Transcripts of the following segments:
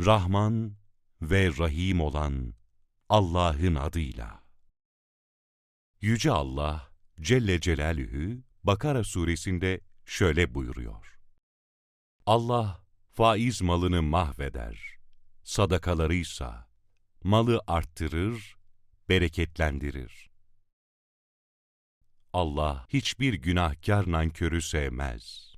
Rahman ve Rahim olan Allah'ın adıyla. Yüce Allah Celle Celaluhu Bakara suresinde şöyle buyuruyor. Allah faiz malını mahveder, sadakalarıysa malı arttırır, bereketlendirir. Allah hiçbir günahkar nankörü sevmez.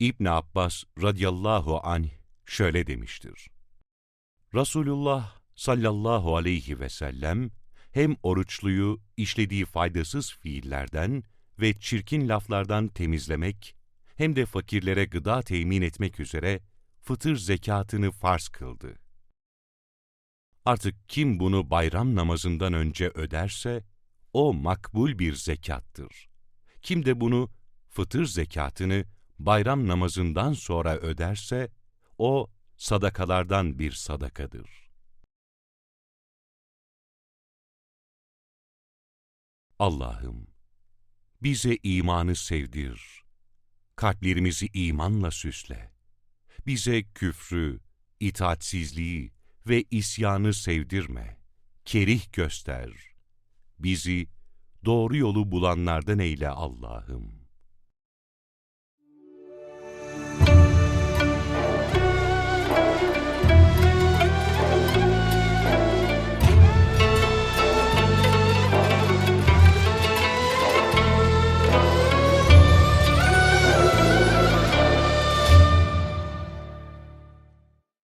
İbn Abbas radıyallahu anh şöyle demiştir. Resulullah sallallahu aleyhi ve sellem hem oruçluyu işlediği faydasız fiillerden ve çirkin laflardan temizlemek hem de fakirlere gıda temin etmek üzere fıtır zekatını farz kıldı. Artık kim bunu bayram namazından önce öderse, o makbul bir zekattır. Kim de bunu, fıtır zekatını bayram namazından sonra öderse, o sadakalardan bir sadakadır. Allah'ım, bize imanı sevdir, kalplerimizi imanla süsle. Bize küfrü, itaatsizliği ve isyanı sevdirme, kerih göster. Bizi doğru yolu bulanlardan eyle Allah'ım.